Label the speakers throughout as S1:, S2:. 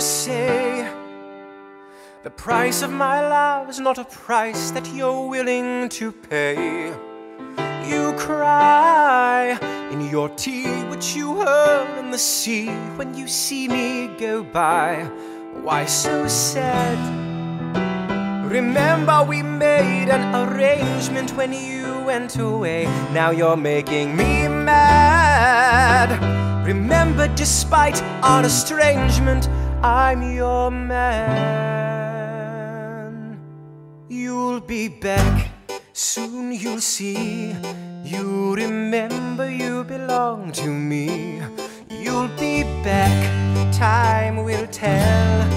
S1: you say the price of my love is not a price that you're willing to pay. You cry in your tea, which you hurl in the sea when you see me go by. Why so sad? Remember, we made an arrangement when you went away. Now you're making me mad. Remember, despite our estrangement, I'm your man. You'll be back, soon you'll see. You remember you belong to me. You'll be back, time will tell.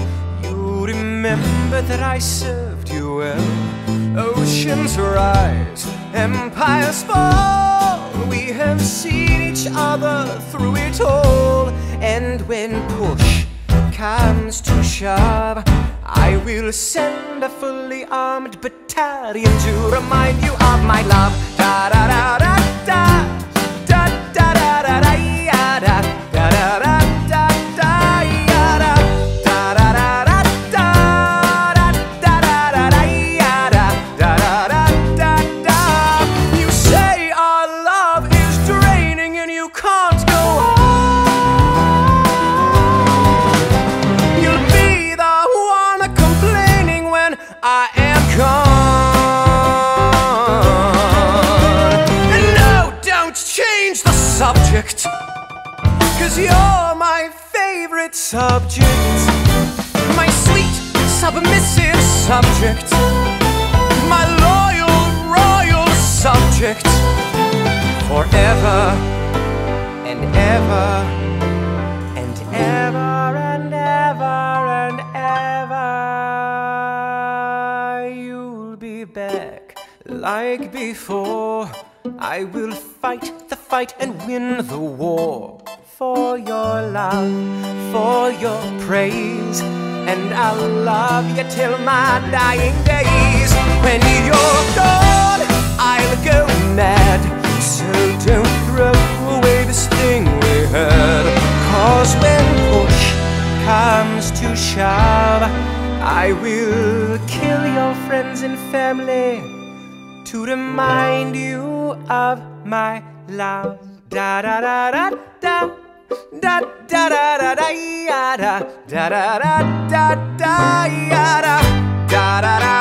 S1: You remember that I served you well. Oceans rise, empires fall. We have seen each other through it all. And when push comes to shove, I will send a fully armed battalion to remind you of my love. Da da da da subject. Cause you're my favorite subject. My sweet, submissive subject. My loyal, royal subject. Forever and ever and ever and ever and ever. You'll be back like before. I will fight the fight and win the war for your love, for your praise. And I'll love you till my dying days. When you're gone, I'll go mad. So don't throw away this thing we had. Cause when push comes to shove, I will kill your friends and family to remind you of my love. Da da da da da. Da da da da da da da da da da da da da da da